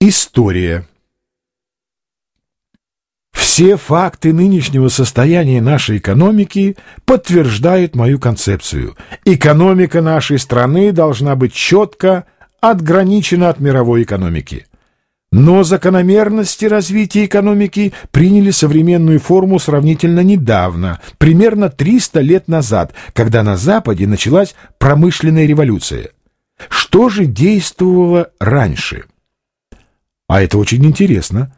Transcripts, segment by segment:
История Все факты нынешнего состояния нашей экономики подтверждают мою концепцию. Экономика нашей страны должна быть четко отграничена от мировой экономики. Но закономерности развития экономики приняли современную форму сравнительно недавно, примерно 300 лет назад, когда на Западе началась промышленная революция. Что же действовало раньше? А это очень интересно.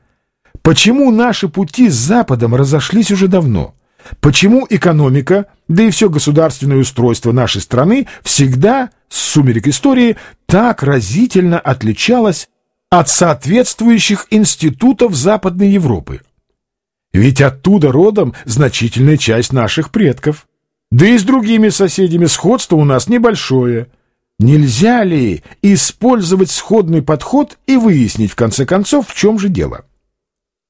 Почему наши пути с Западом разошлись уже давно? Почему экономика, да и все государственное устройство нашей страны всегда, с сумерек истории, так разительно отличалось от соответствующих институтов Западной Европы. Ведь оттуда родом значительная часть наших предков. Да и с другими соседями сходство у нас небольшое. Нельзя ли использовать сходный подход и выяснить, в конце концов, в чем же дело?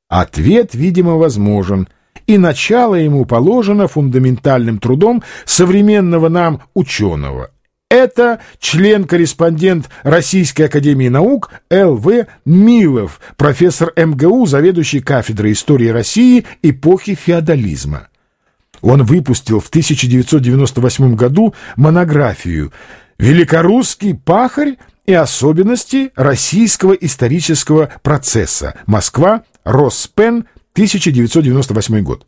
Ответ, видимо, возможен, и начало ему положено фундаментальным трудом современного нам ученого – это член-корреспондент Российской Академии Наук Л.В. Милов, профессор МГУ, заведующий кафедрой истории России эпохи феодализма. Он выпустил в 1998 году монографию «Великорусский пахарь и особенности российского исторического процесса. Москва. Роспен. 1998 год».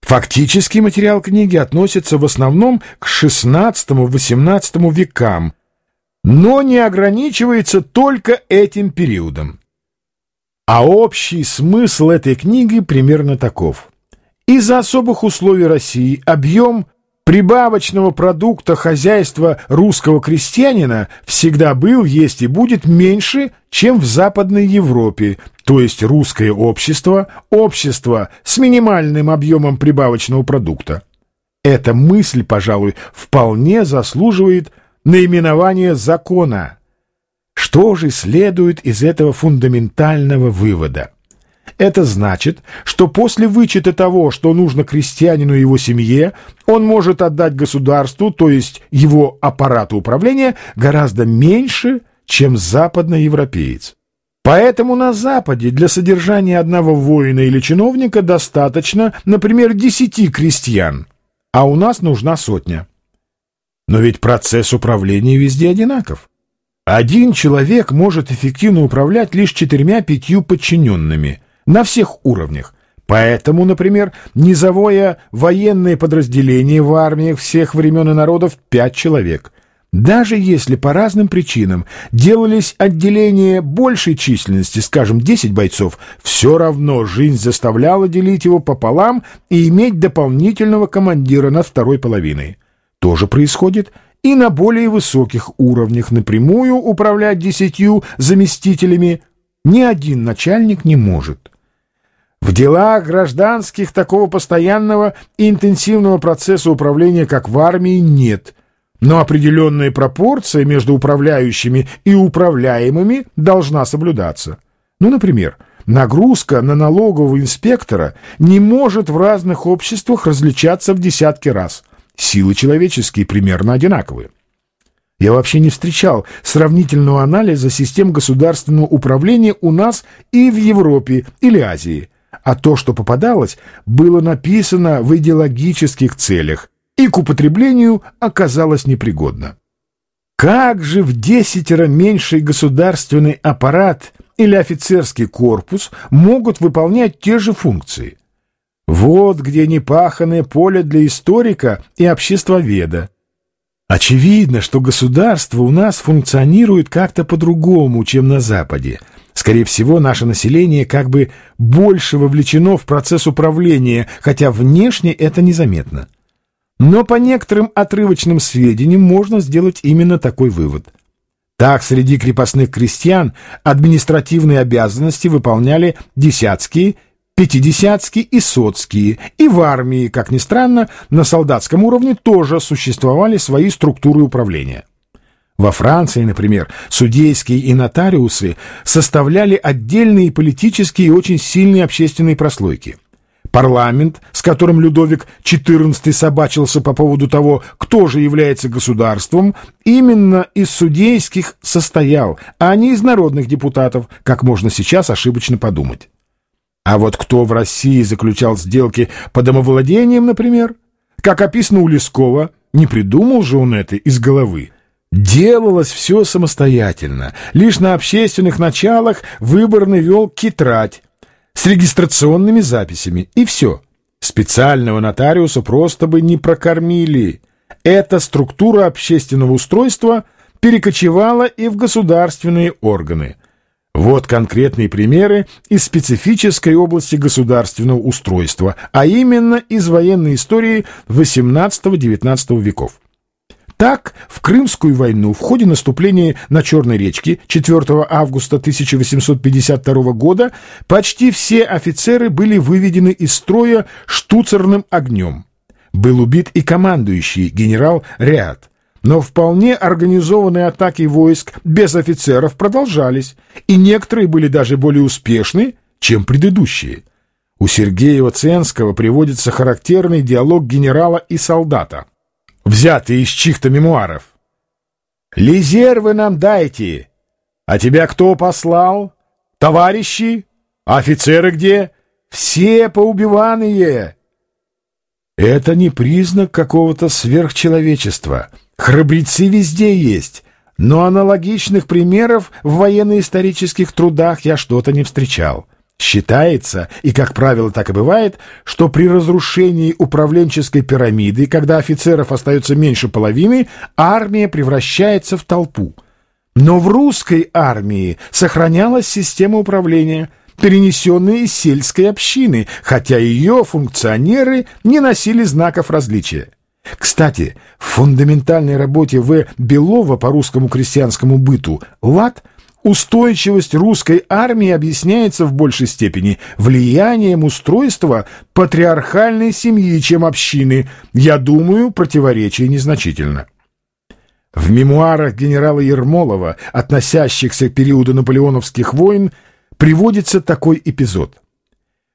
Фактический материал книги относится в основном к XVI-XVIII векам, но не ограничивается только этим периодом. А общий смысл этой книги примерно таков. Из-за особых условий России объем прибавочного продукта хозяйства русского крестьянина всегда был, есть и будет меньше, чем в Западной Европе, то есть русское общество, общество с минимальным объемом прибавочного продукта. Эта мысль, пожалуй, вполне заслуживает наименования закона. Что же следует из этого фундаментального вывода? Это значит, что после вычета того, что нужно крестьянину и его семье, он может отдать государству, то есть его аппарату управления, гораздо меньше, чем западноевропеец. Поэтому на Западе для содержания одного воина или чиновника достаточно, например, десяти крестьян, а у нас нужна сотня. Но ведь процесс управления везде одинаков. Один человек может эффективно управлять лишь четырьмя-пятью подчиненными – на всех уровнях. Поэтому, например, низовое военное подразделение в армиях всех времен и народов — пять человек. Даже если по разным причинам делались отделения большей численности, скажем, 10 бойцов, все равно жизнь заставляла делить его пополам и иметь дополнительного командира над второй половиной. То же происходит и на более высоких уровнях. Напрямую управлять десятью заместителями ни один начальник не может. В делах гражданских такого постоянного и интенсивного процесса управления, как в армии, нет. Но определенная пропорция между управляющими и управляемыми должна соблюдаться. Ну, например, нагрузка на налогового инспектора не может в разных обществах различаться в десятки раз. Силы человеческие примерно одинаковые. Я вообще не встречал сравнительного анализа систем государственного управления у нас и в Европе или Азии а то, что попадалось, было написано в идеологических целях и к употреблению оказалось непригодно. Как же в десятеро меньший государственный аппарат или офицерский корпус могут выполнять те же функции? Вот где непаханное поле для историка и обществоведа. Очевидно, что государство у нас функционирует как-то по-другому, чем на Западе – Скорее всего, наше население как бы больше вовлечено в процесс управления, хотя внешне это незаметно. Но по некоторым отрывочным сведениям можно сделать именно такой вывод. Так, среди крепостных крестьян административные обязанности выполняли десятские, пятидесятские и сотские, и в армии, как ни странно, на солдатском уровне тоже существовали свои структуры управления. Во Франции, например, судейские и нотариусы составляли отдельные политические и очень сильные общественные прослойки. Парламент, с которым Людовик XIV собачился по поводу того, кто же является государством, именно из судейских состоял, а не из народных депутатов, как можно сейчас ошибочно подумать. А вот кто в России заключал сделки по домовладениям, например, как описано у Лескова, не придумал же он это из головы. Делалось все самостоятельно. Лишь на общественных началах выборный вел китрать с регистрационными записями. И все. Специального нотариуса просто бы не прокормили. Эта структура общественного устройства перекочевала и в государственные органы. Вот конкретные примеры из специфической области государственного устройства, а именно из военной истории XVIII-XIX веков. Так, в Крымскую войну в ходе наступления на Черной речке 4 августа 1852 года почти все офицеры были выведены из строя штуцерным огнем. Был убит и командующий генерал Ряд. Но вполне организованные атаки войск без офицеров продолжались, и некоторые были даже более успешны, чем предыдущие. У Сергеева Ценского приводится характерный диалог генерала и солдата – взятые из чьих-то мемуаров. «Лизер вы нам дайте! А тебя кто послал? Товарищи? Офицеры где? Все поубиванные!» Это не признак какого-то сверхчеловечества. Храбрецы везде есть, но аналогичных примеров в военно-исторических трудах я что-то не встречал. Считается, и, как правило, так и бывает, что при разрушении управленческой пирамиды, когда офицеров остается меньше половины, армия превращается в толпу. Но в русской армии сохранялась система управления, перенесенная из сельской общины, хотя ее функционеры не носили знаков различия. Кстати, в фундаментальной работе В. Белова по русскому крестьянскому быту «ЛАД» Устойчивость русской армии объясняется в большей степени влиянием устройства патриархальной семьи, чем общины. Я думаю, противоречие незначительно. В мемуарах генерала Ермолова, относящихся к периоду наполеоновских войн, приводится такой эпизод.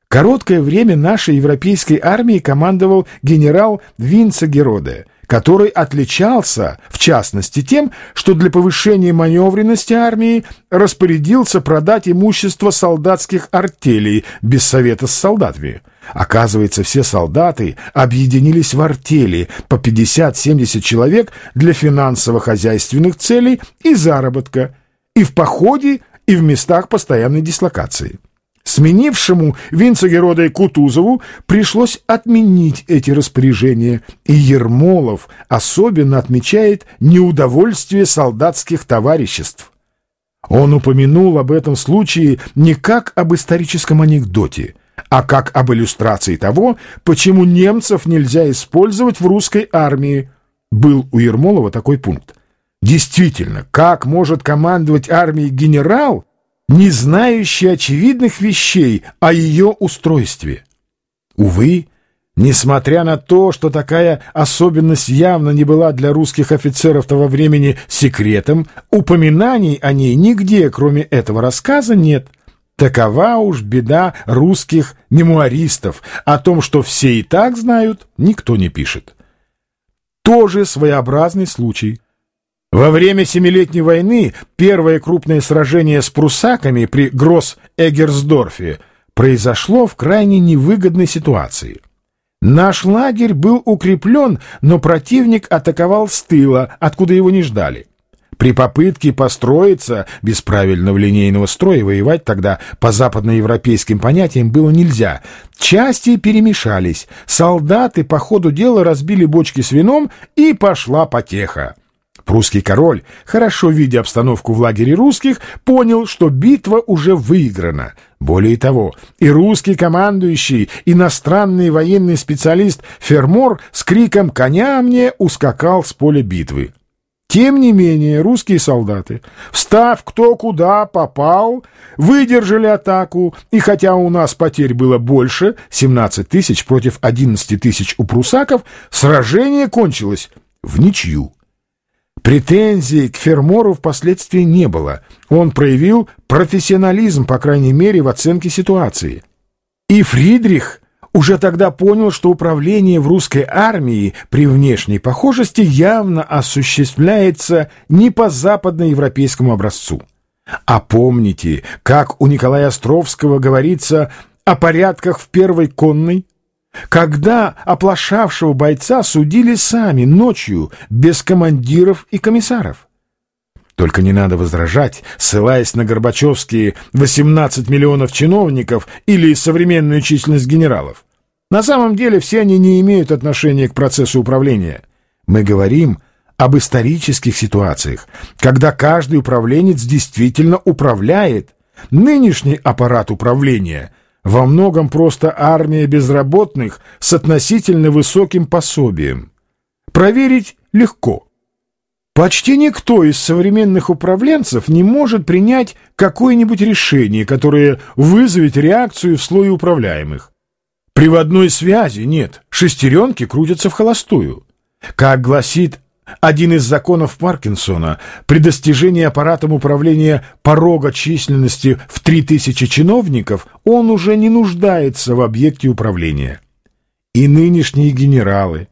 Короткое время нашей европейской армии командовал генерал Винца Героде – который отличался, в частности, тем, что для повышения маневренности армии распорядился продать имущество солдатских артелей без совета с солдатами. Оказывается, все солдаты объединились в артели по 50-70 человек для финансово-хозяйственных целей и заработка, и в походе, и в местах постоянной дислокации. Сменившему Винцегерода и Кутузову пришлось отменить эти распоряжения, и Ермолов особенно отмечает неудовольствие солдатских товариществ. Он упомянул об этом случае не как об историческом анекдоте, а как об иллюстрации того, почему немцев нельзя использовать в русской армии. Был у Ермолова такой пункт. Действительно, как может командовать армией генерал, не знающий очевидных вещей о ее устройстве. Увы, несмотря на то, что такая особенность явно не была для русских офицеров того времени секретом, упоминаний о ней нигде, кроме этого рассказа, нет. Такова уж беда русских мемуаристов. О том, что все и так знают, никто не пишет. Тоже своеобразный случай – во время Семилетней войны первое крупное сражение с прусаками при Гросс-Эгерсдорфе произошло в крайне невыгодной ситуации. Наш лагерь был укреплен, но противник атаковал с тыла, откуда его не ждали. При попытке построиться без правильного линейного строя воевать тогда по западноевропейским понятиям было нельзя. Части перемешались, солдаты по ходу дела разбили бочки с вином, и пошла потеха. Прусский король, хорошо видя обстановку в лагере русских, понял, что битва уже выиграна. Более того, и русский командующий, иностранный военный специалист Фермор с криком «Коня мне!» ускакал с поля битвы. Тем не менее, русские солдаты, встав кто куда попал, выдержали атаку, и хотя у нас потерь было больше, 17 тысяч против 11 тысяч у прусаков, сражение кончилось в ничью. Претензий к Фермору впоследствии не было. Он проявил профессионализм, по крайней мере, в оценке ситуации. И Фридрих уже тогда понял, что управление в русской армии при внешней похожести явно осуществляется не по западноевропейскому образцу. А помните, как у Николая Островского говорится о порядках в первой конной, когда оплошавшего бойца судили сами ночью, без командиров и комиссаров. Только не надо возражать, ссылаясь на Горбачевские 18 миллионов чиновников или современную численность генералов. На самом деле все они не имеют отношения к процессу управления. Мы говорим об исторических ситуациях, когда каждый управленец действительно управляет. Нынешний аппарат управления во многом просто армия безработных с относительно высоким пособием. Проверить легко. Почти никто из современных управленцев не может принять какое-нибудь решение, которое вызовет реакцию в слое управляемых. Приводной связи нет, шестеренки крутятся в холостую. Как гласит один из законов Паркинсона, при достижении аппаратом управления порога численности в 3000 чиновников он уже не нуждается в объекте управления. И нынешние генералы.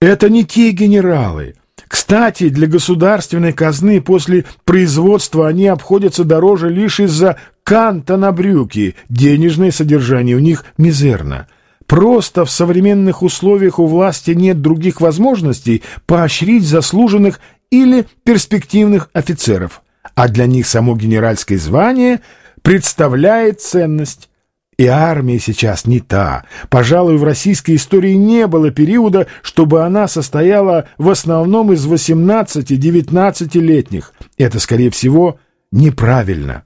Это не те генералы. Кстати, для государственной казны после производства они обходятся дороже лишь из-за канта на брюки, денежное содержание у них мизерно. Просто в современных условиях у власти нет других возможностей поощрить заслуженных или перспективных офицеров, а для них само генеральское звание представляет ценность. И армия сейчас не та. Пожалуй, в российской истории не было периода, чтобы она состояла в основном из 18-19-летних. Это, скорее всего, неправильно.